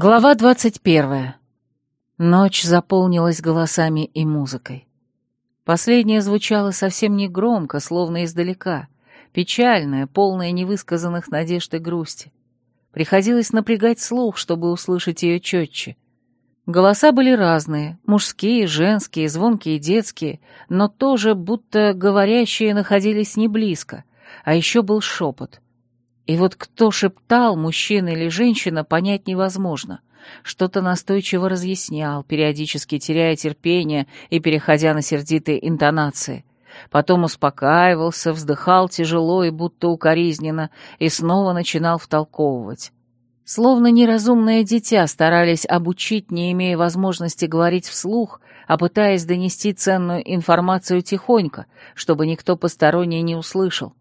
Глава двадцать первая. Ночь заполнилась голосами и музыкой. Последнее звучало совсем не громко, словно издалека, печальное, полное невысказанных надежд и грусти. Приходилось напрягать слух, чтобы услышать ее четче. Голоса были разные, мужские, женские, звонкие, детские, но тоже будто говорящие находились не близко, а еще был шепот — и вот кто шептал, мужчина или женщина, понять невозможно. Что-то настойчиво разъяснял, периодически теряя терпение и переходя на сердитые интонации. Потом успокаивался, вздыхал тяжело и будто укоризненно, и снова начинал втолковывать. Словно неразумное дитя старались обучить, не имея возможности говорить вслух, а пытаясь донести ценную информацию тихонько, чтобы никто посторонний не услышал.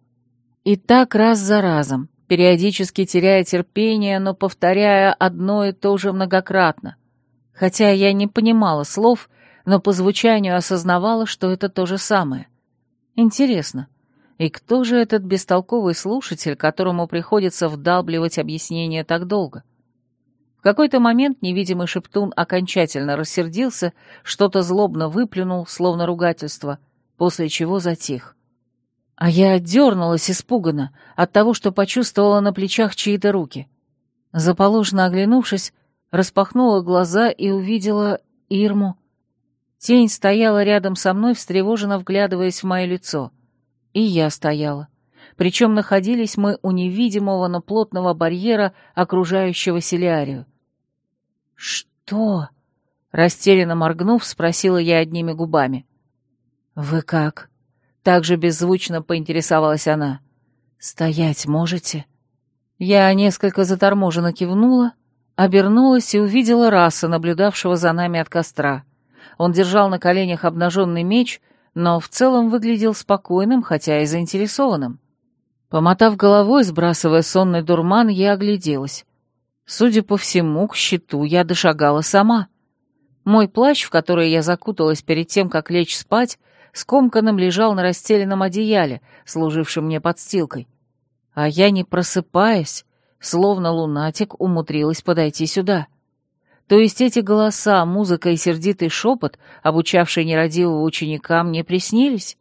И так раз за разом, периодически теряя терпение, но повторяя одно и то же многократно. Хотя я не понимала слов, но по звучанию осознавала, что это то же самое. Интересно, и кто же этот бестолковый слушатель, которому приходится вдалбливать объяснение так долго? В какой-то момент невидимый шептун окончательно рассердился, что-то злобно выплюнул, словно ругательство, после чего затих. А я отдернулась испуганно от того, что почувствовала на плечах чьи-то руки. Заположно оглянувшись, распахнула глаза и увидела Ирму. Тень стояла рядом со мной, встревоженно вглядываясь в мое лицо. И я стояла. Причем находились мы у невидимого, но плотного барьера, окружающего селярию. «Что?» — растерянно моргнув, спросила я одними губами. «Вы как?» Также беззвучно поинтересовалась она. «Стоять можете?» Я несколько заторможенно кивнула, обернулась и увидела раса, наблюдавшего за нами от костра. Он держал на коленях обнаженный меч, но в целом выглядел спокойным, хотя и заинтересованным. Помотав головой, сбрасывая сонный дурман, я огляделась. Судя по всему, к щиту я дошагала сама. Мой плащ, в который я закуталась перед тем, как лечь спать, скомканным лежал на расстеленном одеяле, служившем мне подстилкой. А я, не просыпаясь, словно лунатик, умудрилась подойти сюда. То есть эти голоса, музыка и сердитый шепот, обучавший нерадивого ученика, мне приснились?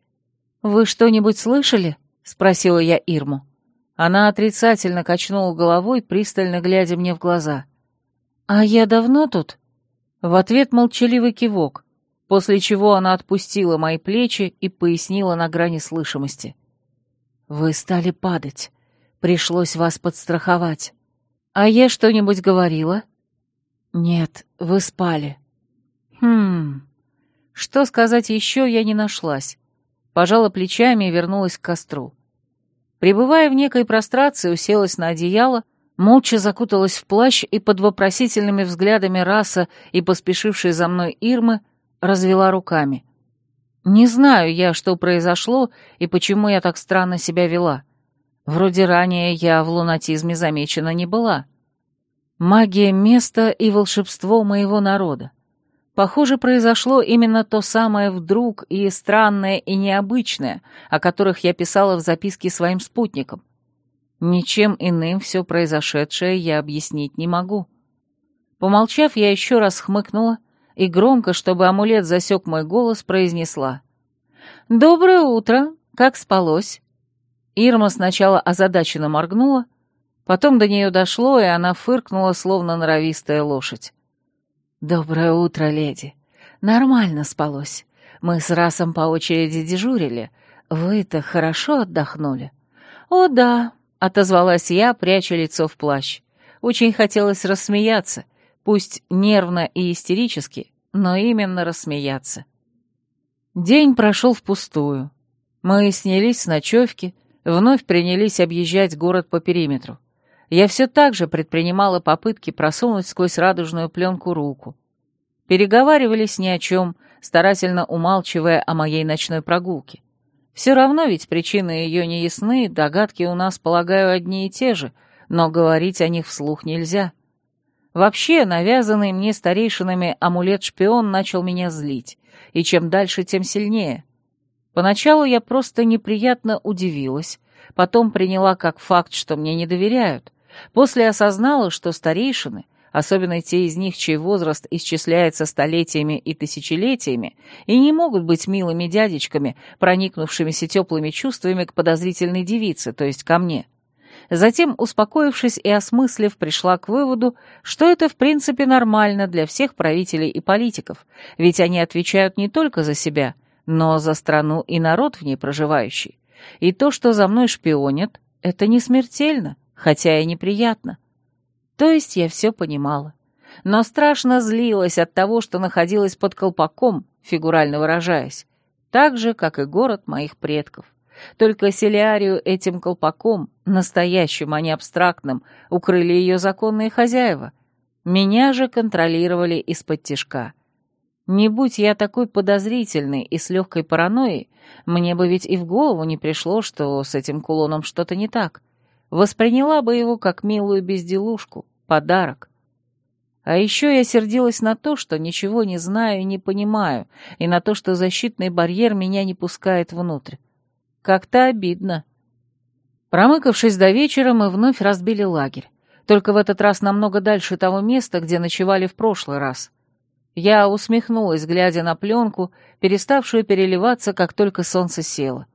«Вы что-нибудь слышали?» — спросила я Ирму. Она отрицательно качнула головой, пристально глядя мне в глаза. «А я давно тут?» В ответ молчаливый кивок, после чего она отпустила мои плечи и пояснила на грани слышимости. «Вы стали падать. Пришлось вас подстраховать. А я что-нибудь говорила?» «Нет, вы спали». «Хм...» Что сказать еще, я не нашлась. Пожала плечами и вернулась к костру. Пребывая в некой прострации, уселась на одеяло, молча закуталась в плащ и под вопросительными взглядами раса и поспешившей за мной Ирмы — развела руками. Не знаю я, что произошло и почему я так странно себя вела. Вроде ранее я в лунатизме замечена не была. Магия места и волшебство моего народа. Похоже, произошло именно то самое вдруг и странное и необычное, о которых я писала в записке своим спутникам. Ничем иным все произошедшее я объяснить не могу. Помолчав, я еще раз хмыкнула и громко, чтобы амулет засек мой голос, произнесла. «Доброе утро! Как спалось?» Ирма сначала озадаченно моргнула, потом до нее дошло, и она фыркнула, словно норовистая лошадь. «Доброе утро, леди. Нормально спалось. Мы с Расом по очереди дежурили. Вы-то хорошо отдохнули?» «О, да», — отозвалась я, пряча лицо в плащ. Очень хотелось рассмеяться — пусть нервно и истерически, но именно рассмеяться. День прошел впустую. Мы снялись с ночевки, вновь принялись объезжать город по периметру. Я все так же предпринимала попытки просунуть сквозь радужную пленку руку. Переговаривались ни о чем, старательно умалчивая о моей ночной прогулке. Все равно ведь причины ее не ясны, догадки у нас, полагаю, одни и те же, но говорить о них вслух нельзя. Вообще, навязанный мне старейшинами амулет-шпион начал меня злить, и чем дальше, тем сильнее. Поначалу я просто неприятно удивилась, потом приняла как факт, что мне не доверяют, после осознала, что старейшины особенно те из них, чей возраст исчисляется столетиями и тысячелетиями, и не могут быть милыми дядечками, проникнувшимися теплыми чувствами к подозрительной девице, то есть ко мне. Затем, успокоившись и осмыслив, пришла к выводу, что это в принципе нормально для всех правителей и политиков, ведь они отвечают не только за себя, но за страну и народ в ней проживающий. И то, что за мной шпионят, это не смертельно, хотя и неприятно. То есть я все понимала. Но страшно злилась от того, что находилась под колпаком, фигурально выражаясь, так же, как и город моих предков. Только Селиарию этим колпаком, настоящим, а не абстрактным, укрыли ее законные хозяева. Меня же контролировали из-под тишка. Не будь я такой подозрительной и с легкой паранойей, мне бы ведь и в голову не пришло, что с этим кулоном что-то не так. Восприняла бы его как милую безделушку, подарок. А еще я сердилась на то, что ничего не знаю и не понимаю, и на то, что защитный барьер меня не пускает внутрь. Как-то обидно. Промыкавшись до вечера, мы вновь разбили лагерь. Только в этот раз намного дальше того места, где ночевали в прошлый раз. Я усмехнулась, глядя на пленку, переставшую переливаться, как только солнце село.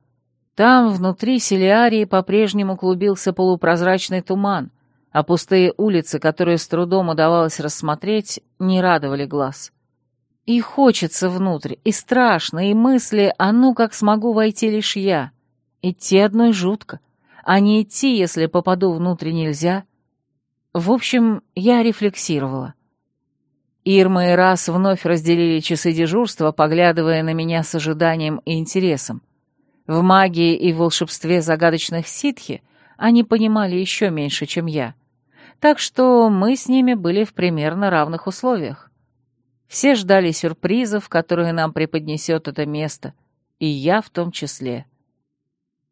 Там, внутри селиарии, по-прежнему клубился полупрозрачный туман, а пустые улицы, которые с трудом удавалось рассмотреть, не радовали глаз. И хочется внутрь, и страшно, и мысли, а ну как смогу войти лишь я. Идти одной жутко, а не идти, если попаду внутрь нельзя. В общем, я рефлексировала. Ирма и Раз вновь разделили часы дежурства, поглядывая на меня с ожиданием и интересом. В магии и волшебстве загадочных ситхи они понимали еще меньше, чем я. Так что мы с ними были в примерно равных условиях. Все ждали сюрпризов, которые нам преподнесет это место, и я в том числе.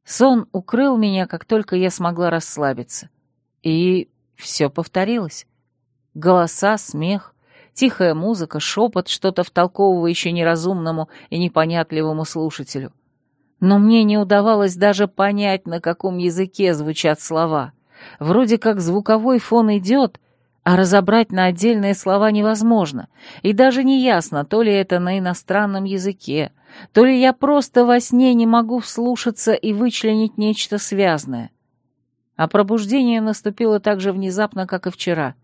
Сон укрыл меня, как только я смогла расслабиться. И все повторилось. Голоса, смех, тихая музыка, шепот, что-то втолковывающее неразумному и непонятливому слушателю. Но мне не удавалось даже понять, на каком языке звучат слова. Вроде как звуковой фон идет, а разобрать на отдельные слова невозможно, и даже не ясно, то ли это на иностранном языке, то ли я просто во сне не могу вслушаться и вычленить нечто связанное. А пробуждение наступило так же внезапно, как и вчера.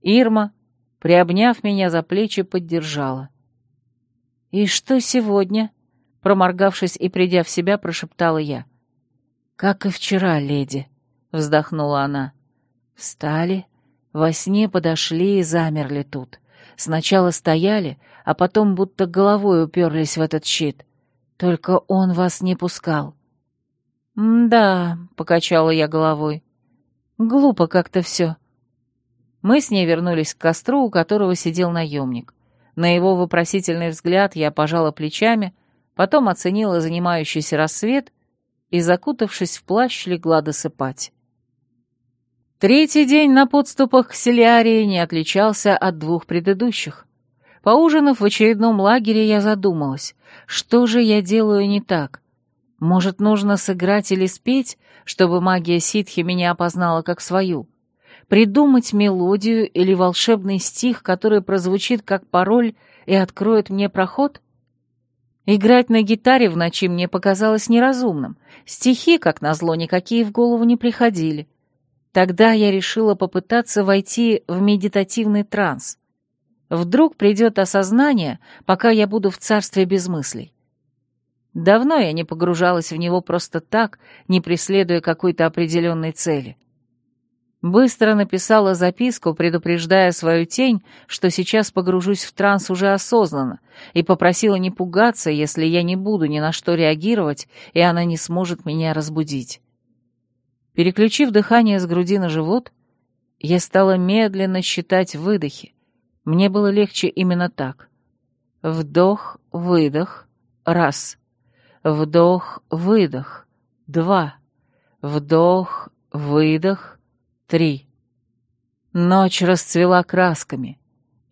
Ирма, приобняв меня за плечи, поддержала. «И что сегодня?» Проморгавшись и придя в себя, прошептала я. «Как и вчера, леди», — вздохнула она. «Встали, во сне подошли и замерли тут. Сначала стояли, а потом будто головой уперлись в этот щит. Только он вас не пускал. «Да», — покачала я головой. «Глупо как-то все». Мы с ней вернулись к костру, у которого сидел наемник. На его вопросительный взгляд я пожала плечами, потом оценила занимающийся рассвет и, закутавшись в плащ, легла досыпать. Третий день на подступах к Селиарии не отличался от двух предыдущих. Поужинав в очередном лагере, я задумалась, что же я делаю не так? Может, нужно сыграть или спеть, чтобы магия ситхи меня опознала как свою? Придумать мелодию или волшебный стих, который прозвучит как пароль и откроет мне проход? Играть на гитаре в ночи мне показалось неразумным. Стихи, как назло, никакие в голову не приходили. Тогда я решила попытаться войти в медитативный транс. Вдруг придет осознание, пока я буду в царстве без мыслей. Давно я не погружалась в него просто так, не преследуя какой-то определенной цели. Быстро написала записку, предупреждая свою тень, что сейчас погружусь в транс уже осознанно, и попросила не пугаться, если я не буду ни на что реагировать, и она не сможет меня разбудить. Переключив дыхание с груди на живот, я стала медленно считать выдохи, мне было легче именно так. Вдох, выдох, раз. Вдох, выдох, два. Вдох, выдох, три. Ночь расцвела красками.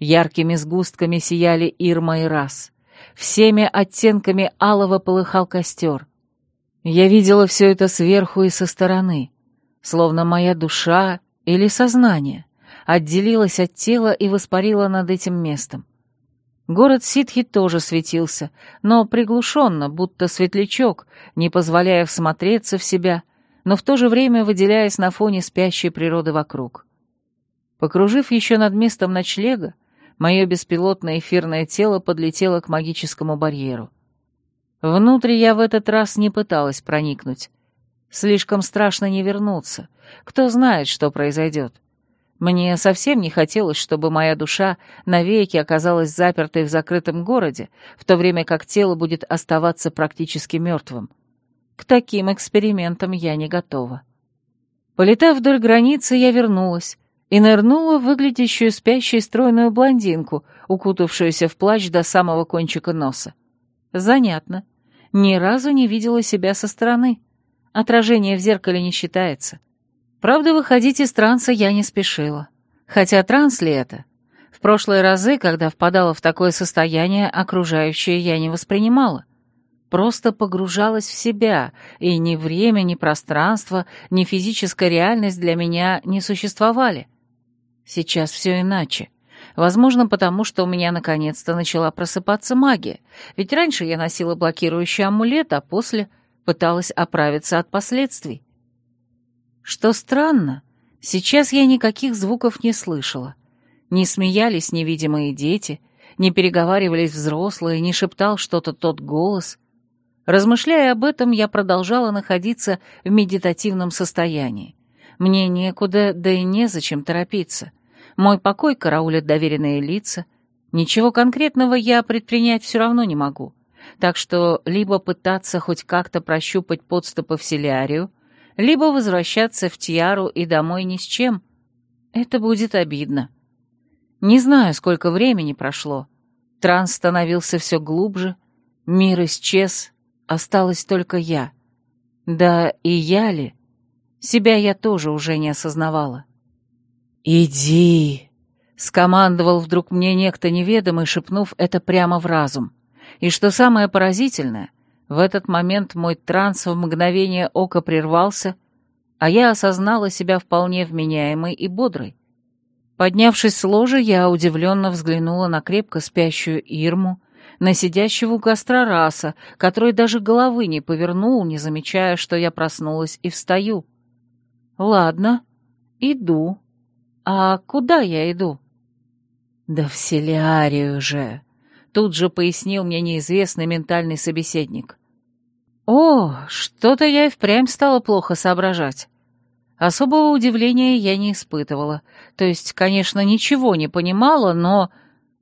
Яркими сгустками сияли Ирма и Раз. Всеми оттенками алого полыхал костер. Я видела все это сверху и со стороны, словно моя душа или сознание отделилась от тела и воспарила над этим местом. Город ситхи тоже светился, но приглушенно, будто светлячок, не позволяя всмотреться в себя, но в то же время выделяясь на фоне спящей природы вокруг. Покружив еще над местом ночлега, мое беспилотное эфирное тело подлетело к магическому барьеру. Внутрь я в этот раз не пыталась проникнуть. Слишком страшно не вернуться. Кто знает, что произойдет. Мне совсем не хотелось, чтобы моя душа навеки оказалась запертой в закрытом городе, в то время как тело будет оставаться практически мертвым. К таким экспериментам я не готова. Полетав вдоль границы, я вернулась и нырнула в выглядящую спящей стройную блондинку, укутавшуюся в плащ до самого кончика носа. Занятно. Ни разу не видела себя со стороны. Отражение в зеркале не считается. Правда, выходить из транса я не спешила. Хотя транс ли это? В прошлые разы, когда впадала в такое состояние, окружающее я не воспринимала. Просто погружалась в себя, и ни время, ни пространство, ни физическая реальность для меня не существовали. Сейчас все иначе. Возможно, потому что у меня наконец-то начала просыпаться магия, ведь раньше я носила блокирующий амулет, а после пыталась оправиться от последствий. Что странно, сейчас я никаких звуков не слышала. Не смеялись невидимые дети, не переговаривались взрослые, не шептал что-то тот голос. Размышляя об этом, я продолжала находиться в медитативном состоянии. Мне некуда, да и незачем торопиться. Мой покой караулят доверенные лица. Ничего конкретного я предпринять все равно не могу. Так что либо пытаться хоть как-то прощупать подступы в Селярию, либо возвращаться в Тиару и домой ни с чем. Это будет обидно. Не знаю, сколько времени прошло. Транс становился все глубже, мир исчез, осталась только я. Да и я ли? Себя я тоже уже не осознавала. «Иди!» — скомандовал вдруг мне некто неведомый, шепнув это прямо в разум. И что самое поразительное, в этот момент мой транс в мгновение ока прервался, а я осознала себя вполне вменяемой и бодрой. Поднявшись с ложа, я удивленно взглянула на крепко спящую Ирму, на сидящего у костра раса, который даже головы не повернул, не замечая, что я проснулась и встаю. «Ладно, иду. А куда я иду?» «Да в Селиарию же!» — тут же пояснил мне неизвестный ментальный собеседник. О, что-то я и впрямь стала плохо соображать. Особого удивления я не испытывала. То есть, конечно, ничего не понимала, но...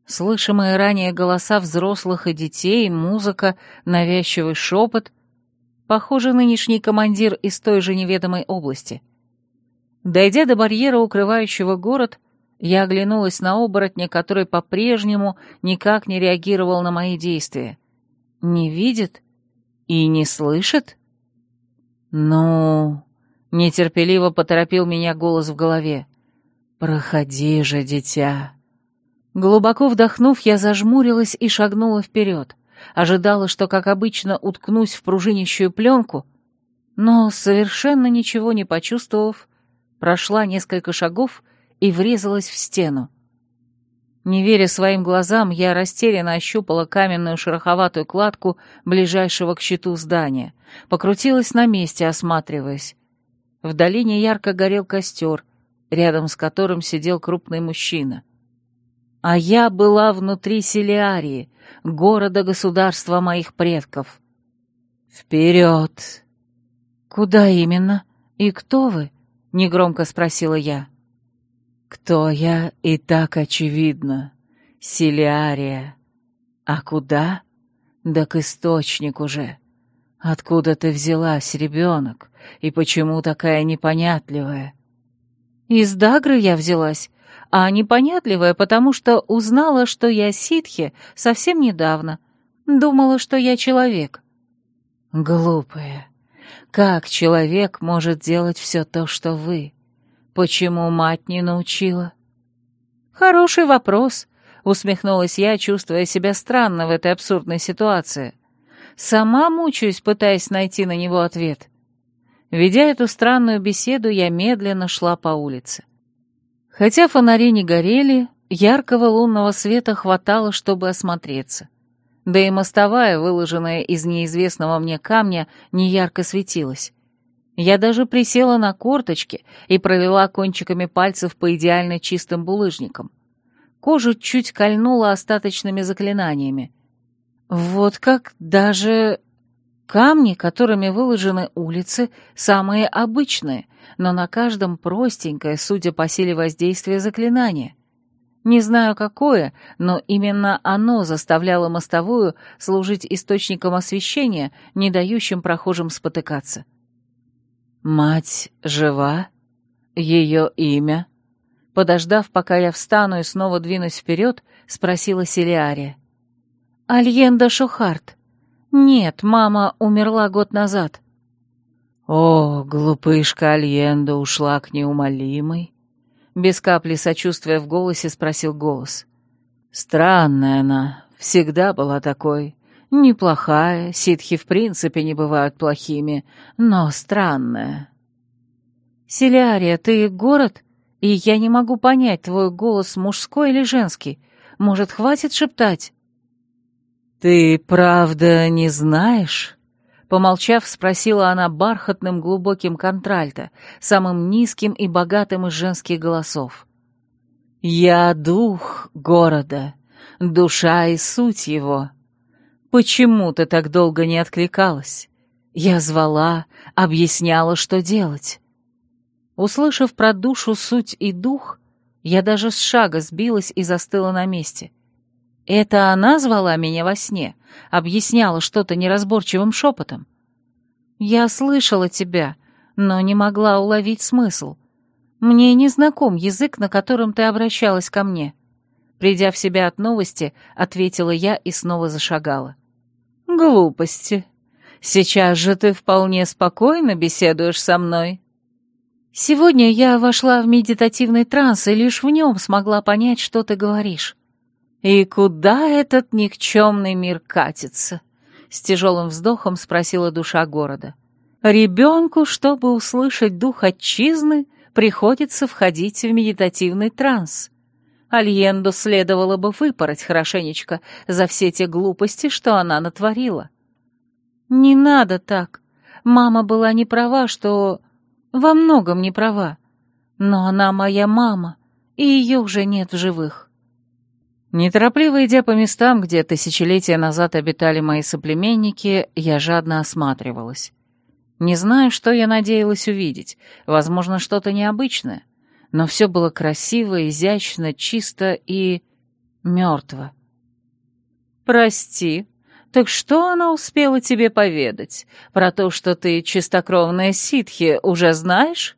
Слышимые ранее голоса взрослых и детей, музыка, навязчивый шепот. Похоже, нынешний командир из той же неведомой области. Дойдя до барьера, укрывающего город, я оглянулась на оборотня, который по-прежнему никак не реагировал на мои действия. Не видит? И не слышит? Ну... Нетерпеливо поторопил меня голос в голове. «Проходи же, дитя». Глубоко вдохнув, я зажмурилась и шагнула вперед. Ожидала, что, как обычно, уткнусь в пружинищую пленку, но, совершенно ничего не почувствовав, прошла несколько шагов и врезалась в стену. Не веря своим глазам, я растерянно ощупала каменную шероховатую кладку ближайшего к щиту здания, покрутилась на месте, осматриваясь. В долине ярко горел костер, рядом с которым сидел крупный мужчина. А я была внутри Селиарии, города-государства моих предков. «Вперед!» «Куда именно? И кто вы?» — негромко спросила я. Кто я, и так очевидно. Силиария. А куда? Да к источнику же. Откуда ты взялась, ребенок? И почему такая непонятливая? Из Дагры я взялась, а непонятливая, потому что узнала, что я ситхи совсем недавно. Думала, что я человек. Глупая. Как человек может делать все то, что вы? Почему мать не научила? Хороший вопрос, усмехнулась я, чувствуя себя странно в этой абсурдной ситуации. Сама мучаюсь, пытаясь найти на него ответ. Ведя эту странную беседу, я медленно шла по улице. Хотя фонари не горели, яркого лунного света хватало, чтобы осмотреться. Да и мостовая, выложенная из неизвестного мне камня, неярко светилась. Я даже присела на корточки и провела кончиками пальцев по идеально чистым булыжникам. Кожу чуть кольнула остаточными заклинаниями. Вот как даже камни, которыми выложены улицы, самые обычные, но на каждом простенькое, судя по силе воздействия заклинания. Не знаю какое, но именно оно заставляло мостовую служить источником освещения, не дающим прохожим спотыкаться. «Мать жива? Ее имя?» Подождав, пока я встану и снова двинусь вперед, спросила Селиария. «Альенда Шухарт. Нет, мама умерла год назад». «О, глупышка Альенда ушла к неумолимой», без капли сочувствия в голосе спросил голос. «Странная она, всегда была такой. Неплохая, ситхи в принципе не бывают плохими, но странная». «Селярия, ты город? И я не могу понять, твой голос мужской или женский. Может, хватит шептать?» «Ты правда не знаешь?» Помолчав, спросила она бархатным глубоким контральто, самым низким и богатым из женских голосов. «Я дух города, душа и суть его. Почему ты так долго не откликалась? Я звала, объясняла, что делать». Услышав про душу, суть и дух, я даже с шага сбилась и застыла на месте. Это она звала меня во сне, объясняла что-то неразборчивым шепотом. Я слышала тебя, но не могла уловить смысл. Мне не знаком язык, на котором ты обращалась ко мне. Придя в себя от новости, ответила я и снова зашагала. Глупости. Сейчас же ты вполне спокойно беседуешь со мной. Сегодня я вошла в медитативный транс и лишь в нем смогла понять, что ты говоришь. «И куда этот никчемный мир катится?» — с тяжелым вздохом спросила душа города. «Ребенку, чтобы услышать дух отчизны, приходится входить в медитативный транс. Альенду следовало бы выпороть хорошенечко за все те глупости, что она натворила». «Не надо так. Мама была не права, что... Во многом не права. Но она моя мама, и ее уже нет в живых». Неторопливо идя по местам, где тысячелетия назад обитали мои соплеменники, я жадно осматривалась. Не знаю, что я надеялась увидеть, возможно, что-то необычное, но все было красиво, изящно, чисто и... мертво. «Прости, так что она успела тебе поведать? Про то, что ты чистокровная ситхи, уже знаешь?»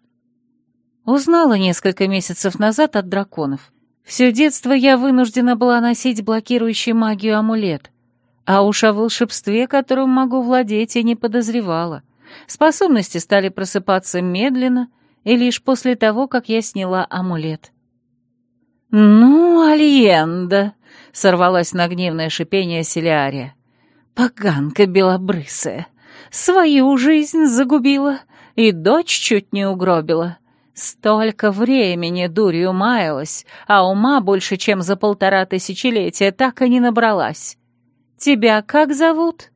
Узнала несколько месяцев назад от драконов. Все детство я вынуждена была носить блокирующий магию амулет, а уж о волшебстве, которым могу владеть, и не подозревала. Способности стали просыпаться медленно и лишь после того, как я сняла амулет. «Ну, Альенда!» — сорвалась на гневное шипение Селиария. «Поганка белобрысая! Свою жизнь загубила и дочь чуть не угробила. Столько времени дурью маялась, а ума больше, чем за полтора тысячелетия, так и не набралась. Тебя как зовут?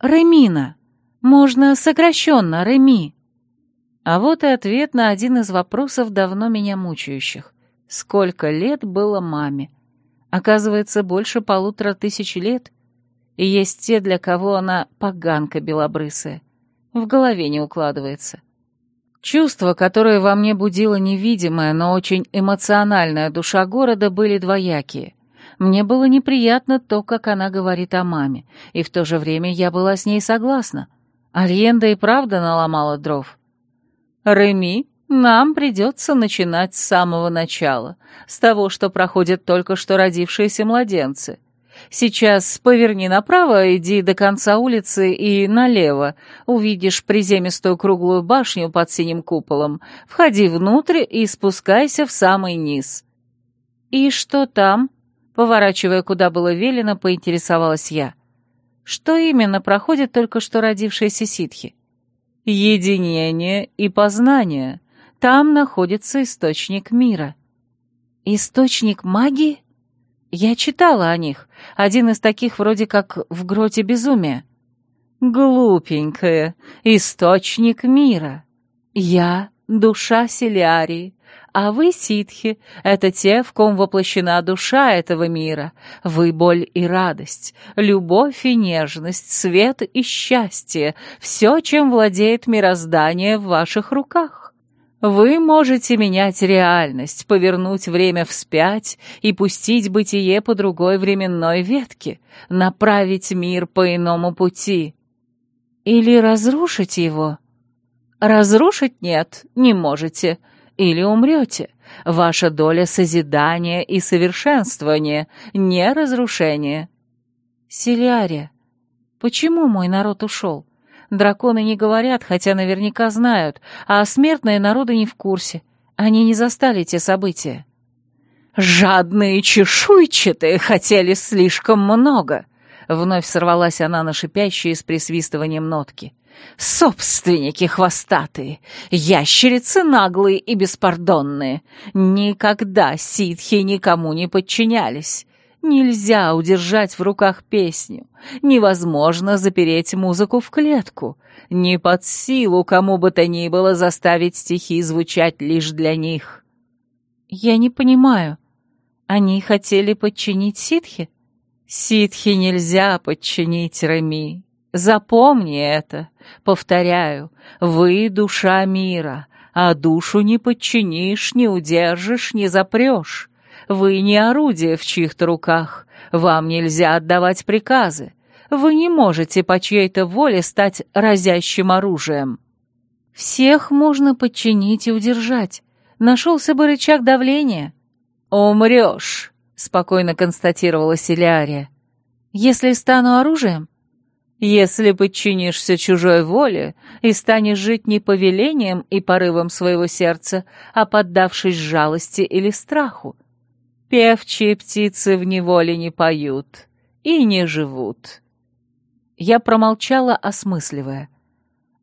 Ремина. Можно сокращенно Реми. А вот и ответ на один из вопросов, давно меня мучающих. Сколько лет было маме? Оказывается, больше полутора тысяч лет. И есть те, для кого она поганка белобрысая. В голове не укладывается. Чувства, которые во мне будила невидимая, но очень эмоциональная душа города, были двоякие. Мне было неприятно то, как она говорит о маме, и в то же время я была с ней согласна. Альенда и правда наломала дров. «Реми, нам придется начинать с самого начала, с того, что проходят только что родившиеся младенцы. Сейчас поверни направо, иди до конца улицы и налево. Увидишь приземистую круглую башню под синим куполом. Входи внутрь и спускайся в самый низ». «И что там?» Поворачивая, куда было велено, поинтересовалась я. «Что именно проходит только что родившиеся ситхи?» «Единение и познание. Там находится источник мира». Источник магии? Я читала о них. Один из таких вроде как в гроте безумия. Глупенькая, источник мира. Я — душа Селярии, а вы, ситхи, это те, в ком воплощена душа этого мира. Вы боль и радость, любовь и нежность, свет и счастье, все, чем владеет мироздание в ваших руках. Вы можете менять реальность, повернуть время вспять и пустить бытие по другой временной ветке, направить мир по иному пути. Или разрушить его? Разрушить нет, не можете — или умрете. Ваша доля созидания и совершенствования, не разрушения. Селярия, почему мой народ ушел? Драконы не говорят, хотя наверняка знают, а смертные народы не в курсе. Они не застали те события. «Жадные чешуйчатые хотели слишком много!» Вновь сорвалась она на шипящие с присвистыванием нотки. Собственники хвостатые, ящерицы наглые и беспардонные. Никогда ситхи никому не подчинялись. Нельзя удержать в руках песню. Невозможно запереть музыку в клетку. Не под силу кому бы то ни было заставить стихи звучать лишь для них. Я не понимаю. Они хотели подчинить ситхи? Ситхи нельзя подчинить Реми. Запомни это. Повторяю, вы — душа мира, а душу не подчинишь, не удержишь, не запрешь. Вы не орудие в чьих-то руках, вам нельзя отдавать приказы. Вы не можете по чьей-то воле стать разящим оружием. Всех можно подчинить и удержать. Нашелся бы рычаг давления. «Умрешь», — спокойно констатировала Селиария. «Если стану оружием, если подчинишься чужой воле и станешь жить не повелением и порывом своего сердца, а поддавшись жалости или страху. Певчие птицы в неволе не поют и не живут. Я промолчала, осмысливая.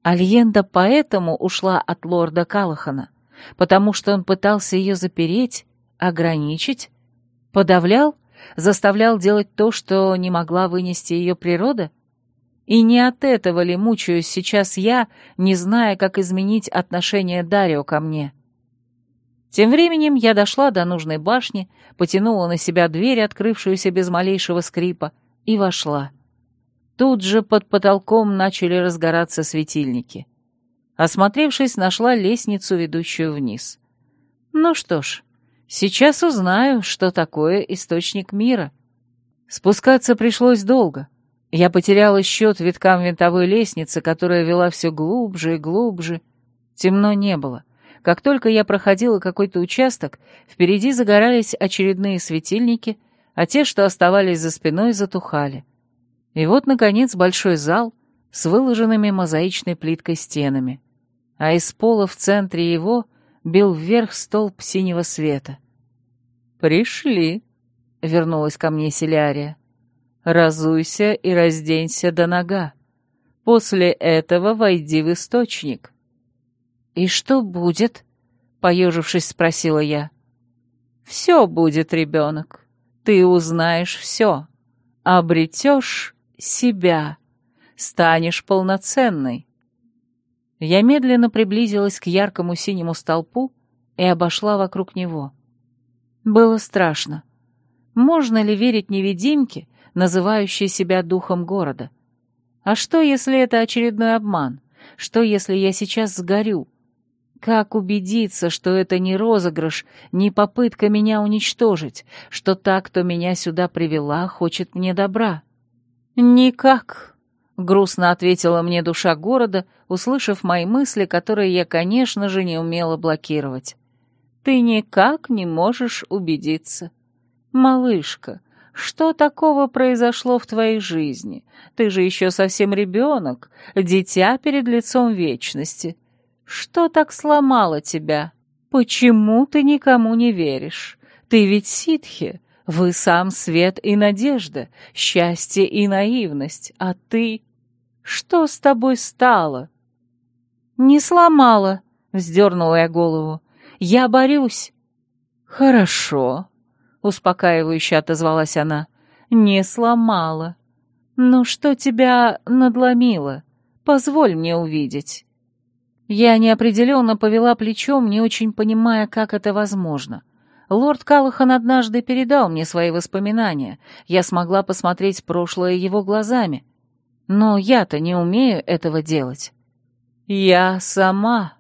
Альенда поэтому ушла от лорда Калахана, потому что он пытался ее запереть, ограничить, подавлял, заставлял делать то, что не могла вынести ее природа? И не от этого ли мучаюсь сейчас я, не зная, как изменить отношение Дарио ко мне? Тем временем я дошла до нужной башни, потянула на себя дверь, открывшуюся без малейшего скрипа, и вошла. Тут же под потолком начали разгораться светильники. Осмотревшись, нашла лестницу, ведущую вниз. Ну что ж, сейчас узнаю, что такое источник мира. Спускаться пришлось долго — я потеряла счет виткам винтовой лестницы, которая вела все глубже и глубже. Темно не было. Как только я проходила какой-то участок, впереди загорались очередные светильники, а те, что оставались за спиной, затухали. И вот, наконец, большой зал с выложенными мозаичной плиткой стенами. А из пола в центре его бил вверх столб синего света. «Пришли», — вернулась ко мне Селярия разуйся и разденься до нога. После этого войди в источник». «И что будет?» — поежившись, спросила я. «Все будет, ребенок. Ты узнаешь все. Обретешь себя. Станешь полноценной». Я медленно приблизилась к яркому синему столпу и обошла вокруг него. Было страшно. Можно ли верить невидимке, называющий себя духом города. А что, если это очередной обман? Что, если я сейчас сгорю? Как убедиться, что это не розыгрыш, не попытка меня уничтожить, что та, кто меня сюда привела, хочет мне добра? Никак, — грустно ответила мне душа города, услышав мои мысли, которые я, конечно же, не умела блокировать. Ты никак не можешь убедиться. Малышка, что такого произошло в твоей жизни? Ты же еще совсем ребенок, дитя перед лицом вечности. Что так сломало тебя? Почему ты никому не веришь? Ты ведь ситхи, вы сам свет и надежда, счастье и наивность, а ты... Что с тобой стало?» «Не сломала», — вздернула я голову. «Я борюсь». «Хорошо», — успокаивающе отозвалась она. «Не сломала. Ну что тебя надломило? Позволь мне увидеть». Я неопределенно повела плечом, не очень понимая, как это возможно. Лорд Калахан однажды передал мне свои воспоминания. Я смогла посмотреть прошлое его глазами. Но я-то не умею этого делать. Я сама